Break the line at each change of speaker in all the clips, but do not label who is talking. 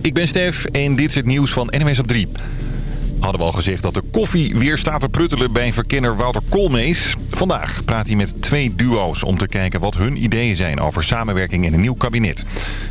Ik ben Stef en dit is het nieuws van NMS op 3 hadden we al gezegd dat de koffie weer staat te pruttelen bij verkenner Wouter Koolmees. Vandaag praat hij met twee duo's om te kijken wat hun ideeën zijn over samenwerking in een nieuw kabinet.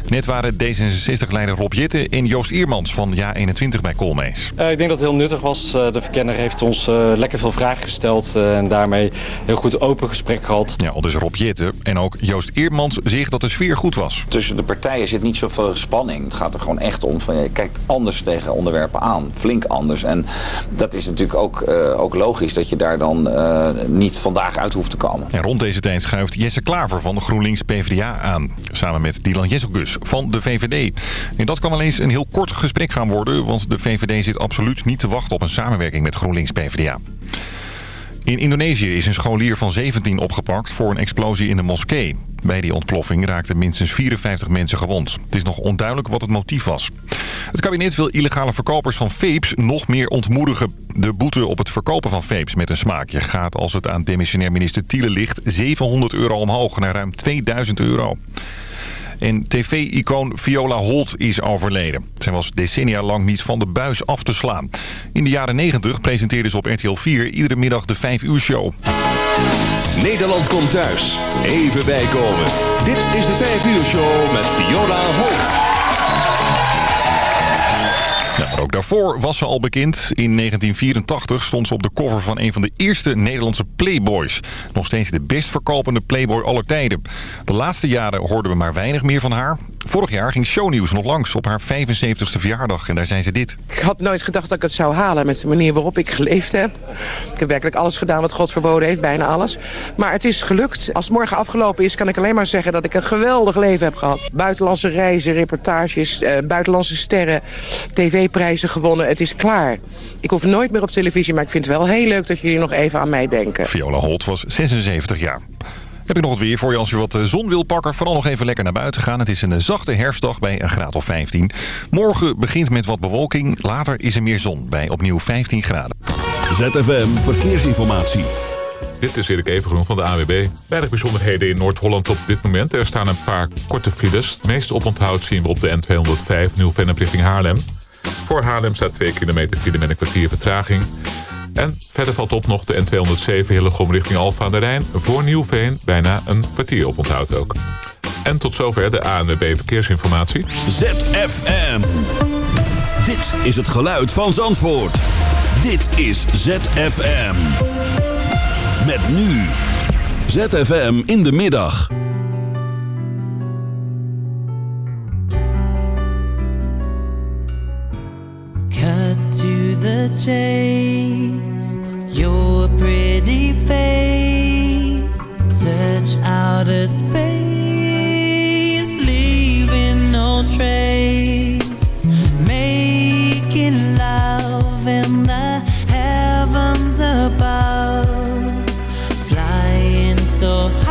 Net waren D66-leider Rob Jetten en Joost Iermans van JA21 bij Koolmees.
Uh, ik denk dat het heel nuttig was. Uh, de verkenner heeft ons uh, lekker veel vragen gesteld en daarmee heel goed open gesprek gehad.
Ja, al dus Rob Jetten en ook Joost Iermans zegt dat de sfeer goed was.
Tussen de partijen zit niet zoveel spanning. Het gaat er gewoon echt om van je kijkt anders tegen onderwerpen aan. Flink anders. En dat is natuurlijk ook, uh, ook logisch dat je daar dan uh, niet vandaag uit hoeft te komen.
En rond deze tijd schuift Jesse Klaver van GroenLinks PvdA aan. Samen met Dylan Jesselgus van de VVD. En dat kan wel eens een heel kort gesprek gaan worden. Want de VVD zit absoluut niet te wachten op een samenwerking met GroenLinks PvdA. In Indonesië is een scholier van 17 opgepakt voor een explosie in een moskee. Bij die ontploffing raakten minstens 54 mensen gewond. Het is nog onduidelijk wat het motief was. Het kabinet wil illegale verkopers van vapes nog meer ontmoedigen. De boete op het verkopen van vapes met een smaakje gaat als het aan demissionair minister Tiele ligt 700 euro omhoog naar ruim 2000 euro. En tv-icoon Viola Holt is overleden. Zij was decennia lang niet van de buis af te slaan. In de jaren 90 presenteerde ze op RTL 4 iedere middag de 5 uur show.
Nederland komt thuis. Even bijkomen. Dit is de 5 uur show met Viola Holt.
Ook daarvoor was ze al bekend. In 1984 stond ze op de cover van een van de eerste Nederlandse Playboys. Nog steeds de best verkopende Playboy aller tijden. De laatste jaren hoorden we maar weinig meer van haar. Vorig jaar ging Shownieuws nog langs op haar 75ste verjaardag. En daar zijn ze dit.
Ik had nooit gedacht dat ik het zou halen met de manier waarop ik geleefd heb. Ik heb werkelijk alles gedaan wat God verboden heeft, bijna alles. Maar het is gelukt. Als morgen afgelopen is, kan ik alleen maar zeggen dat ik een geweldig leven heb gehad. Buitenlandse reizen, reportages, eh, buitenlandse sterren, tv-prijzen gewonnen. Het is klaar. Ik hoef nooit meer op televisie, maar ik vind het wel heel leuk dat jullie nog even aan mij denken.
Viola Holt was 76 jaar. Heb ik nog wat weer voor je als je wat zon wil pakken. Vooral nog even lekker naar buiten gaan. Het is een zachte herfstdag bij een graad of 15. Morgen begint met wat bewolking. Later is er meer zon bij opnieuw 15 graden.
ZFM Verkeersinformatie.
Dit is Erik Evengroen van de AWB. Weinig bijzonderheden in Noord-Holland op dit moment. Er staan een paar korte files. Het meeste oponthoud zien we op de N205 Nieuw-Vennep richting Haarlem. Voor Haarlem staat 2 kilometer file met een kwartier vertraging. En verder valt op nog de N207 Hillegom richting Alfa aan de Rijn. Voor Nieuwveen bijna een kwartier op onthoud ook. En tot zover de ANWB Verkeersinformatie.
ZFM. Dit is het geluid van Zandvoort. Dit is ZFM. Met nu. ZFM in de middag.
The chase. Your pretty face. Search outer space. Leaving no trace. Making love in the heavens above. Flying so high.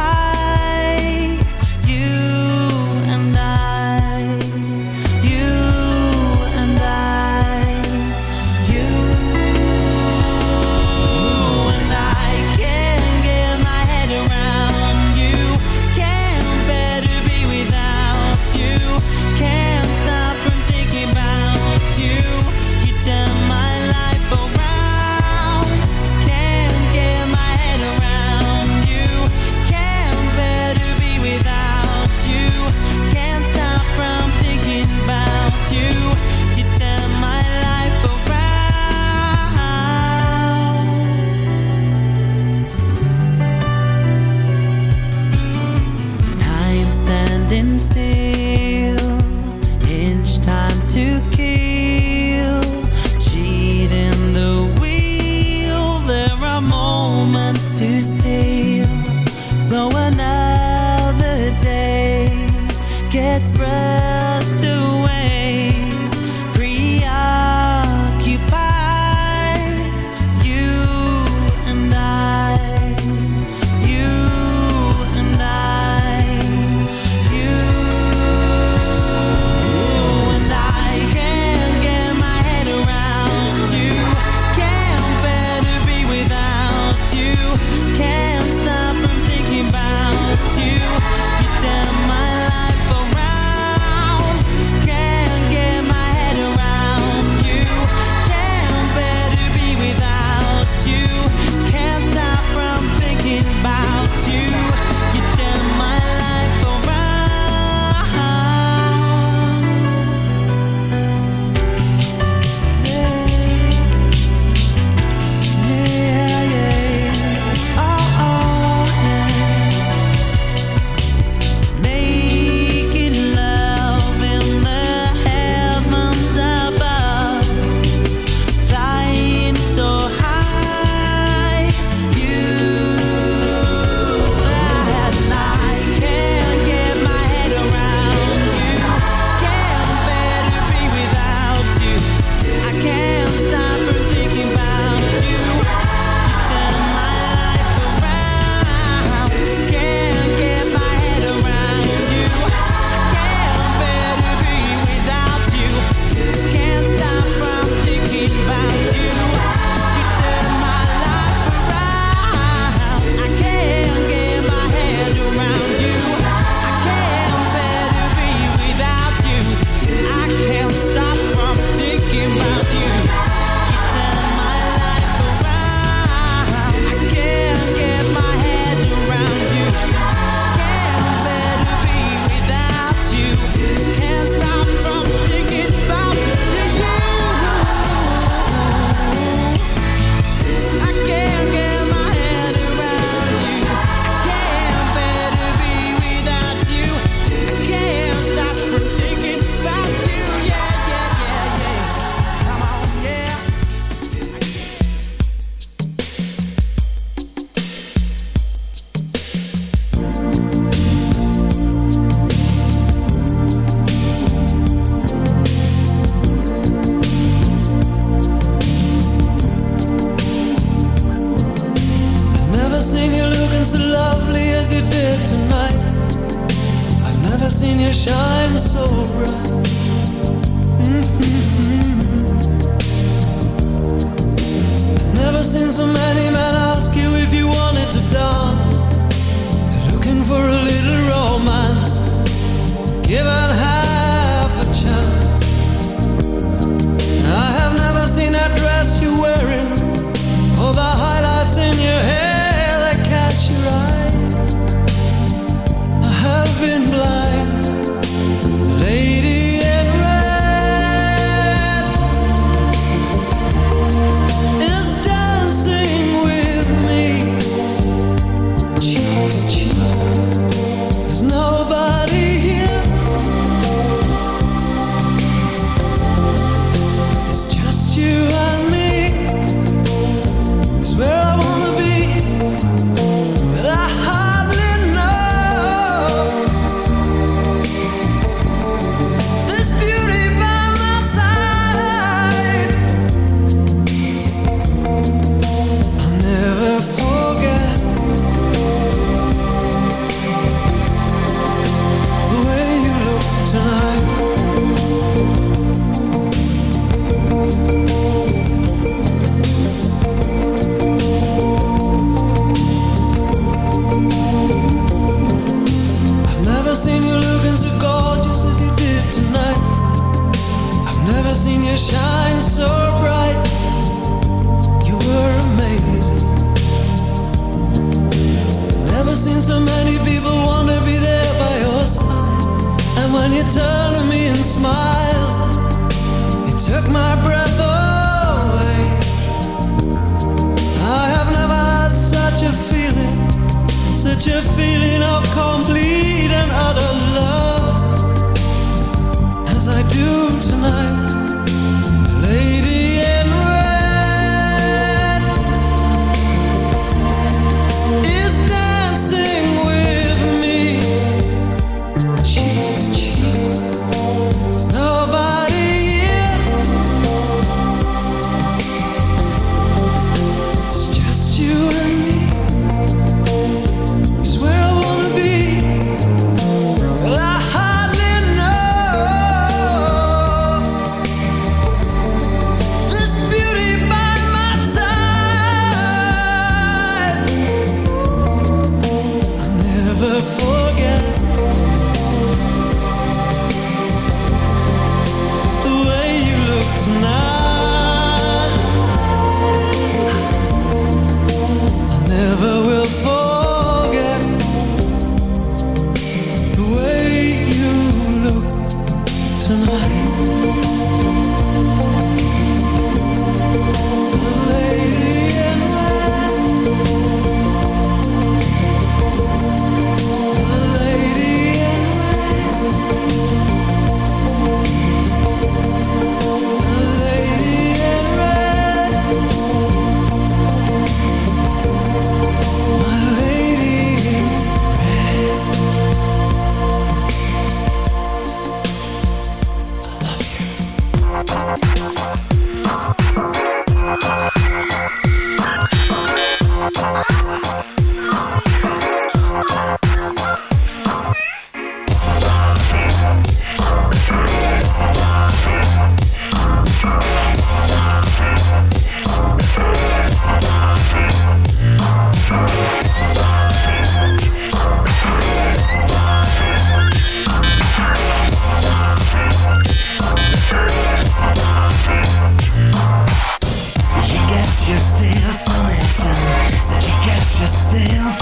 myself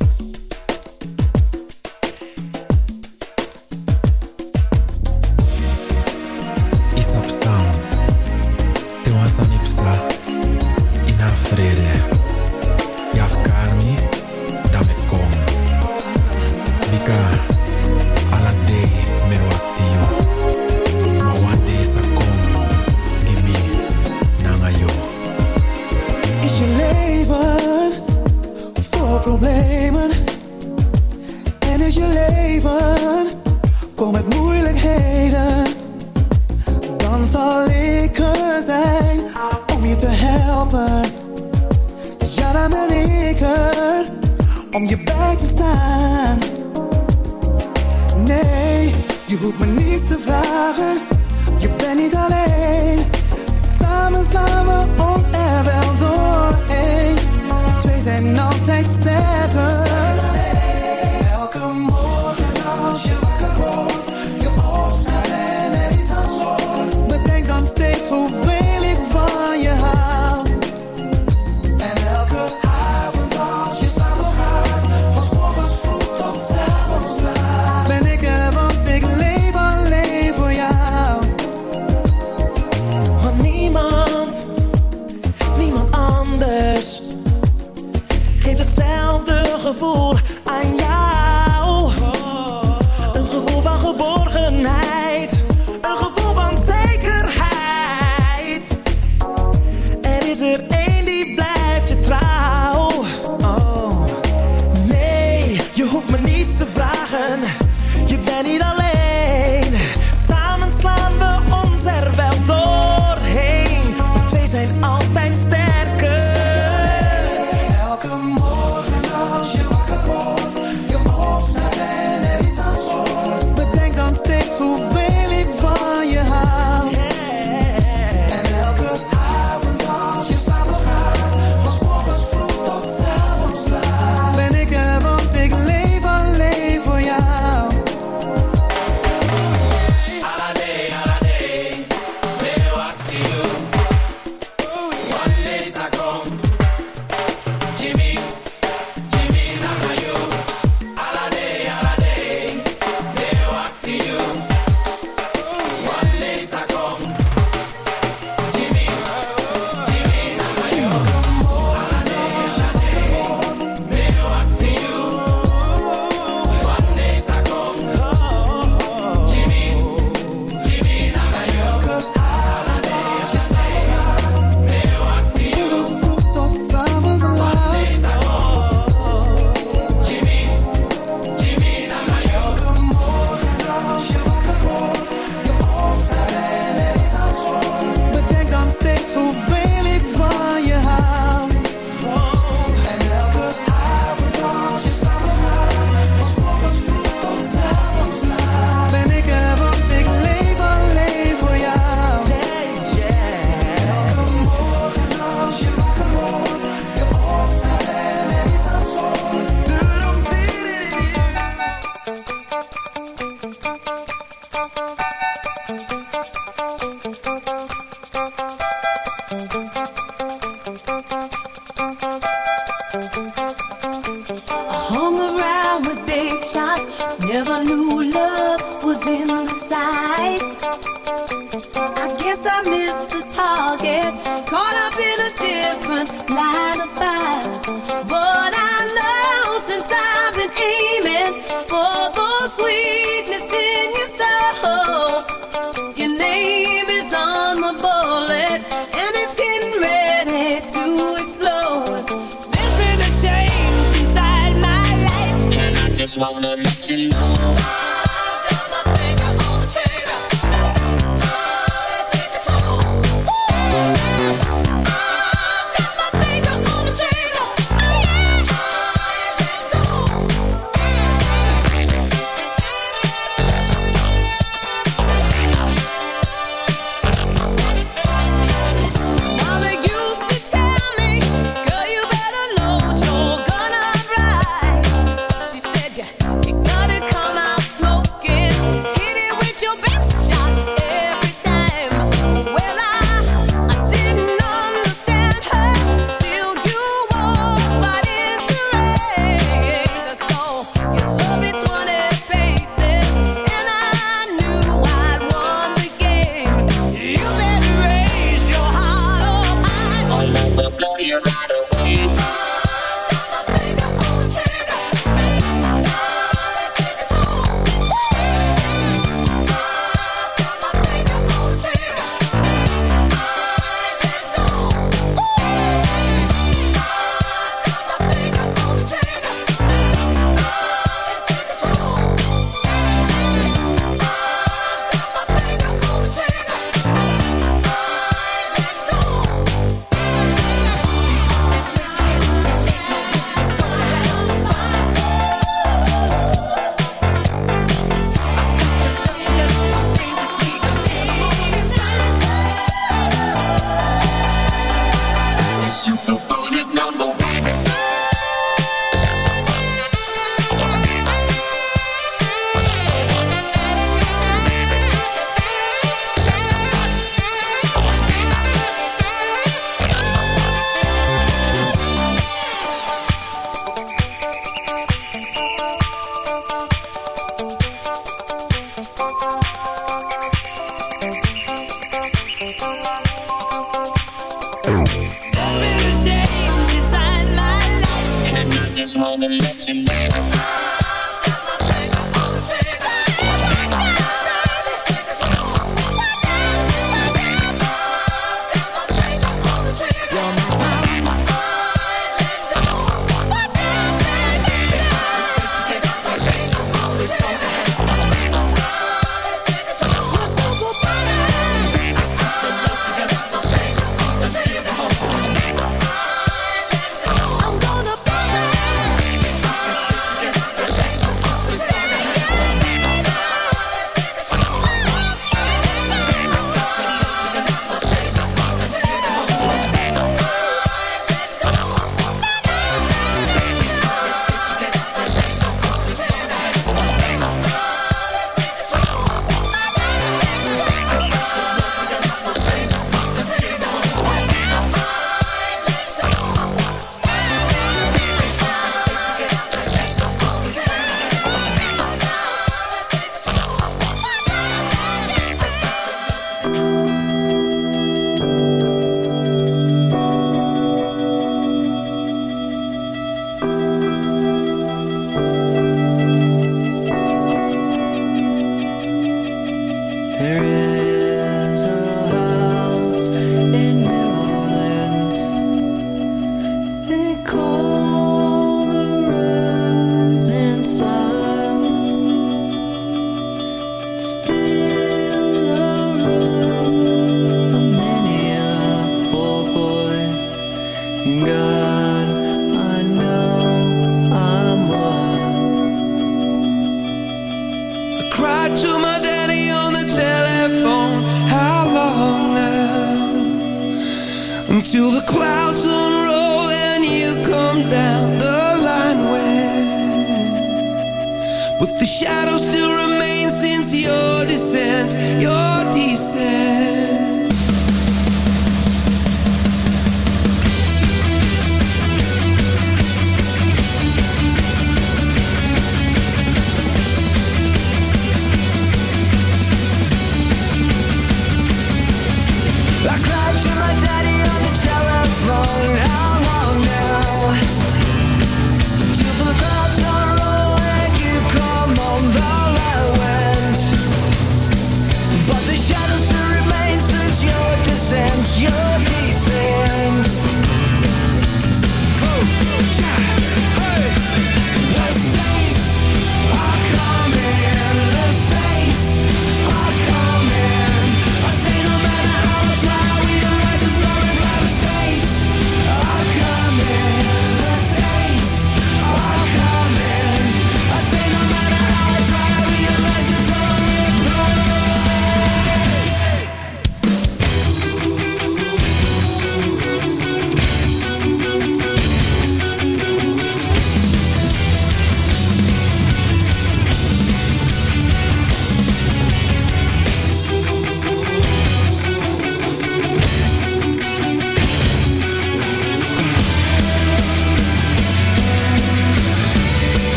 is
one
the
two.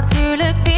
natuurlijk weer.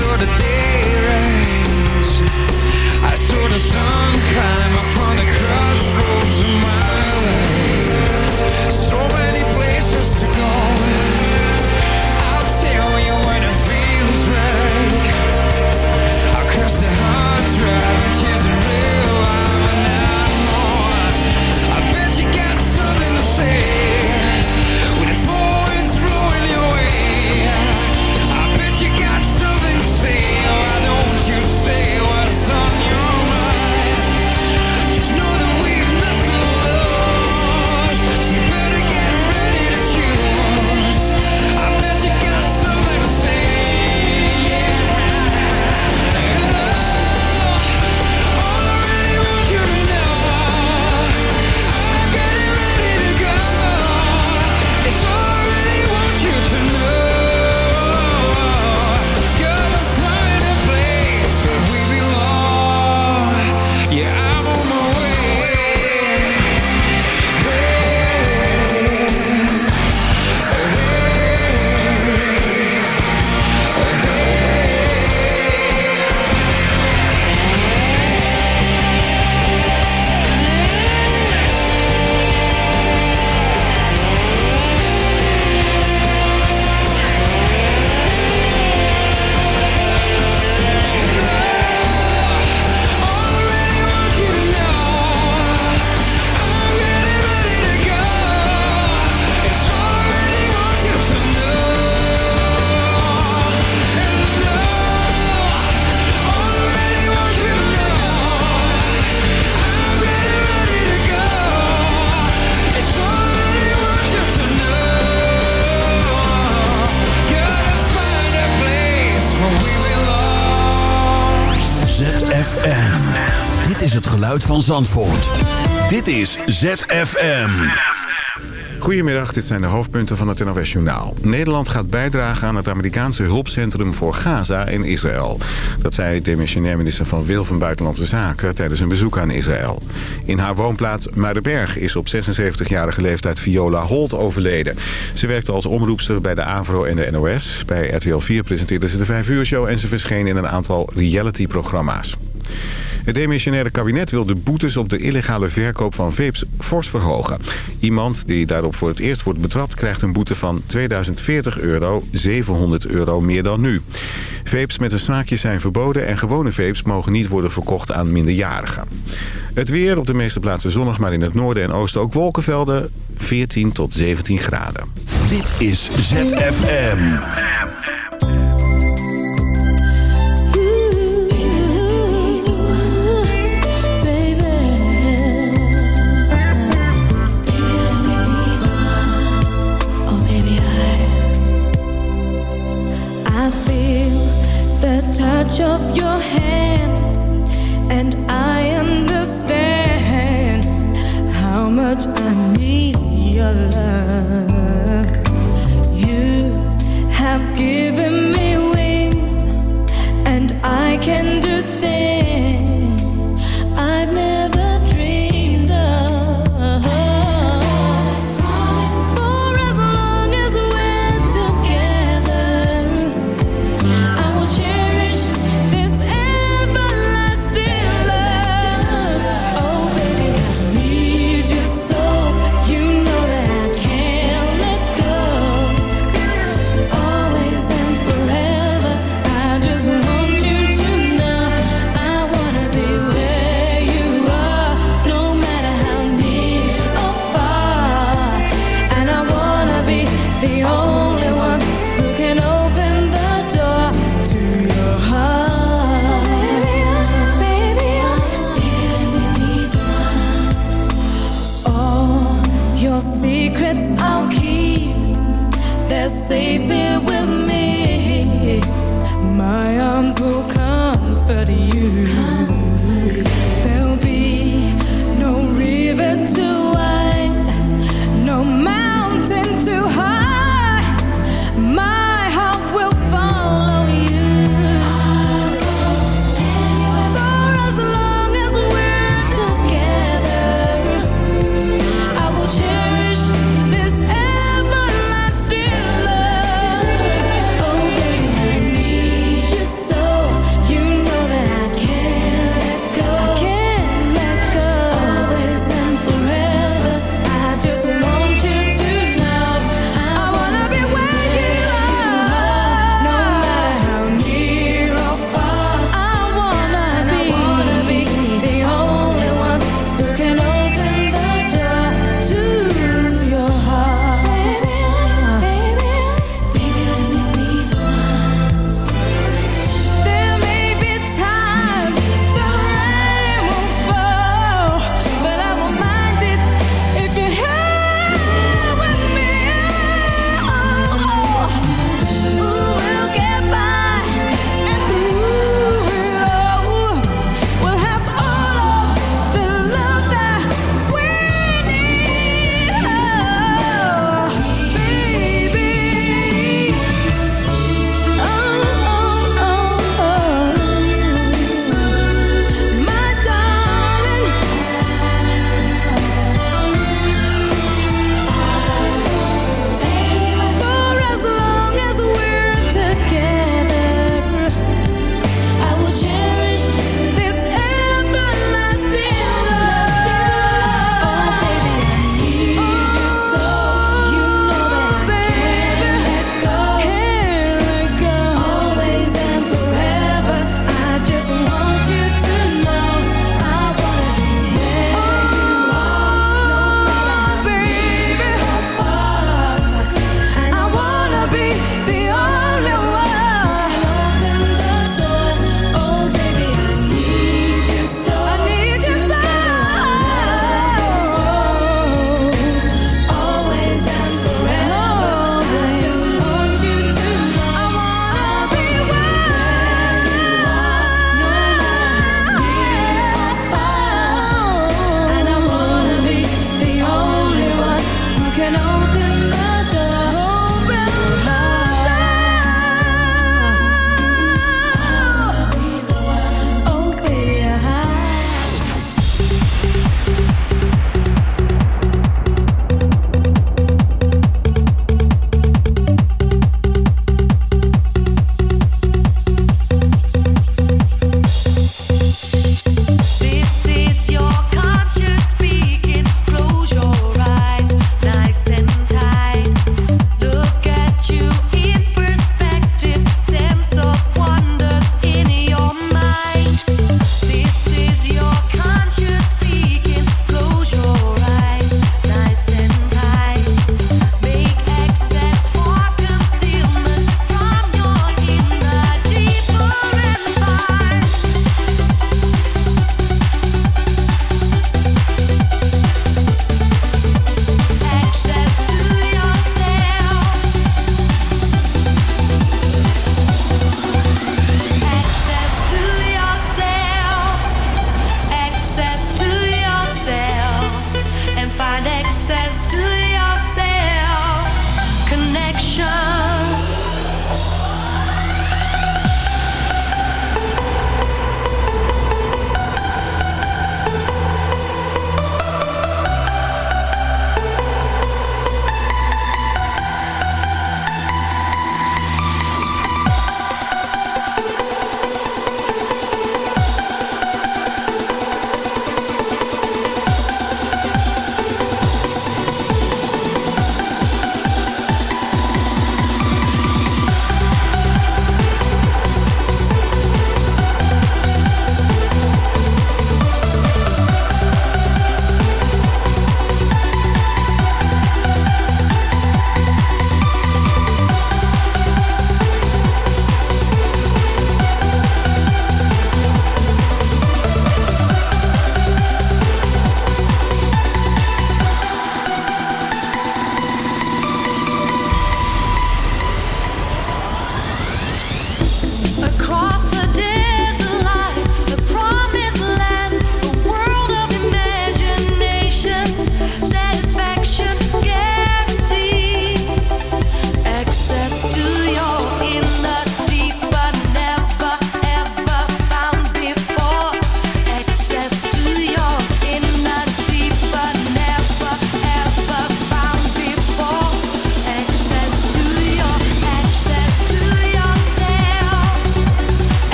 saw the day rise. I saw the sun
climb up Zandvoort. Dit is ZFM.
Goedemiddag, dit zijn de hoofdpunten van het NOS Journaal. Nederland gaat bijdragen aan het Amerikaanse hulpcentrum voor Gaza in Israël. Dat zei demissionair minister Van Wil van Buitenlandse Zaken tijdens een bezoek aan Israël. In haar woonplaats Muidenberg is op 76-jarige leeftijd Viola Holt overleden. Ze werkte als omroepster bij de AVRO en de NOS. Bij RTL 4 presenteerde ze de 5 uur show en ze verscheen in een aantal reality-programma's. Het demissionaire kabinet wil de boetes op de illegale verkoop van vapes fors verhogen. Iemand die daarop voor het eerst wordt betrapt krijgt een boete van 2040 euro, 700 euro meer dan nu. Vapes met een smaakje zijn verboden en gewone vapes mogen niet worden verkocht aan minderjarigen. Het weer op de meeste plaatsen zonnig, maar in het noorden en oosten ook wolkenvelden. 14 tot 17 graden.
Dit is ZFM.
Of your hand, and I understand how much I need your love. You have given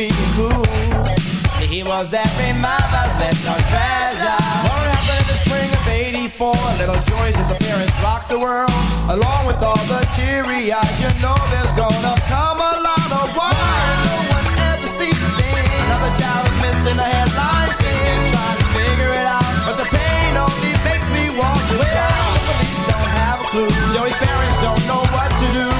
be who
he was every mother's little treasure. What happened in the spring of 84? Little Joy's disappearance rocked the world. Along with all the teary eyes, you know there's gonna come a lot of war. No one ever sees a thing. Another child is missing a headline scene. Trying to figure it out, but the pain only makes me want to shout. Police don't have a clue. Joey's parents don't know what to do.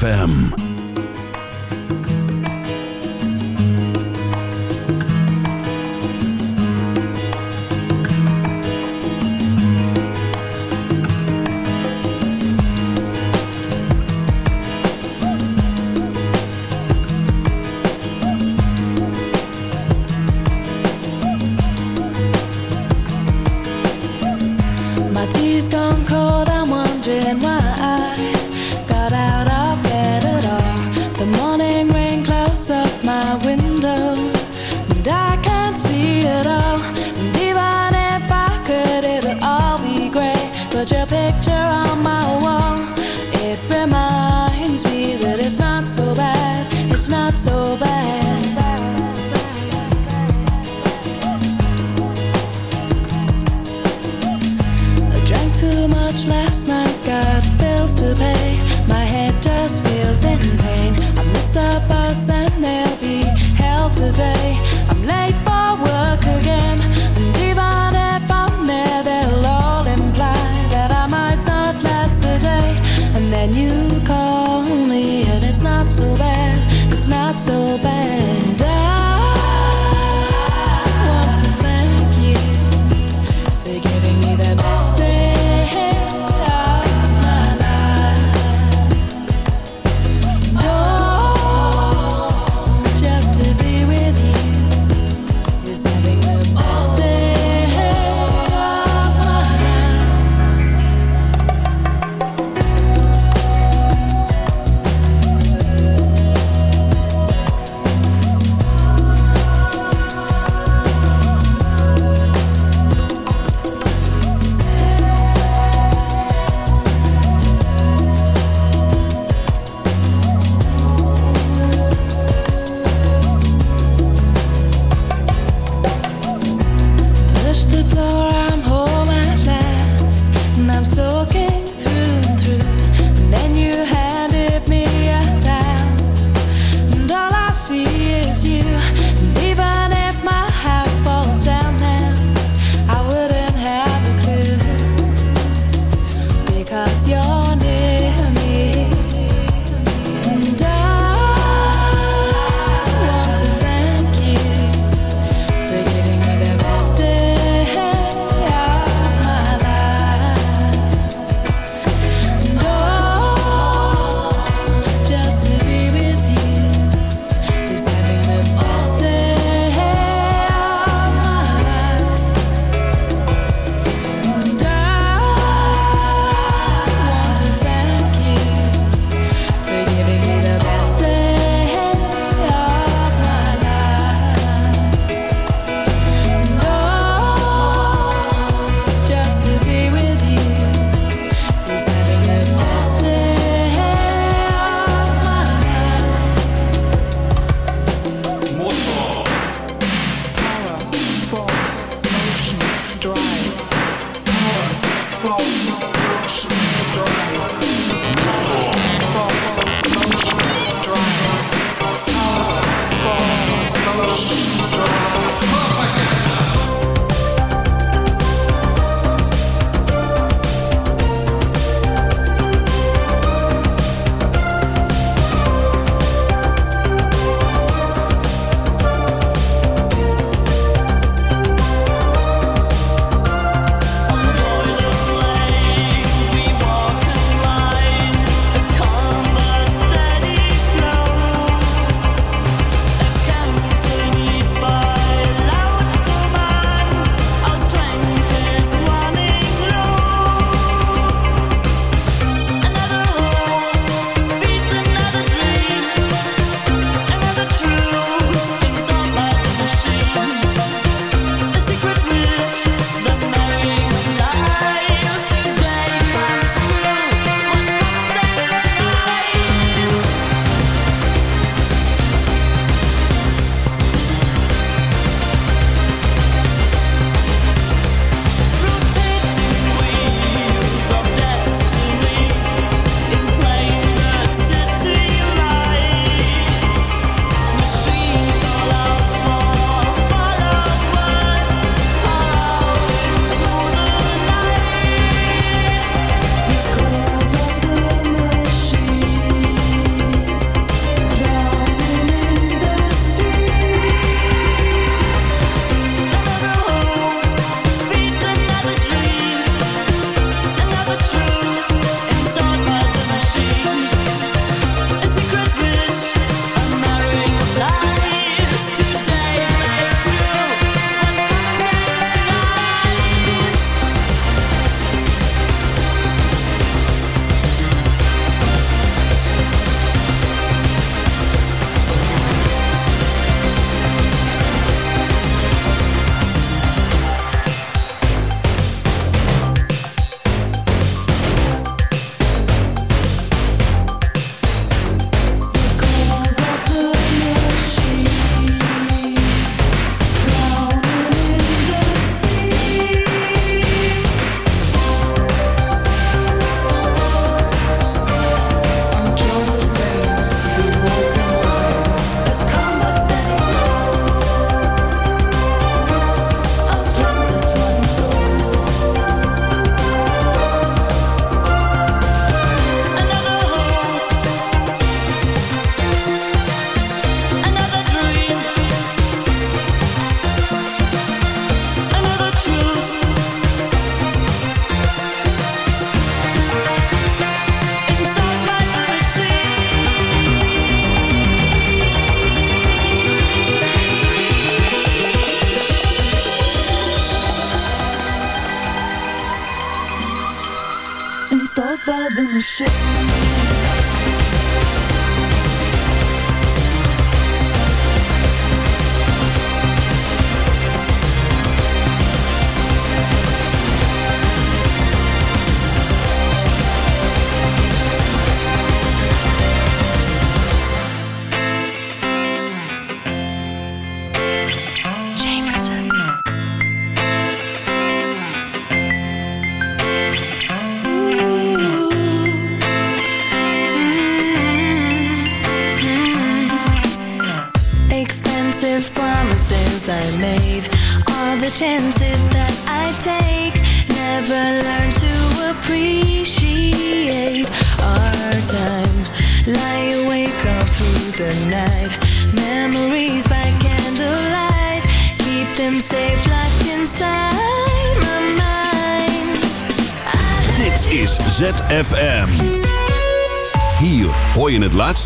ZFM.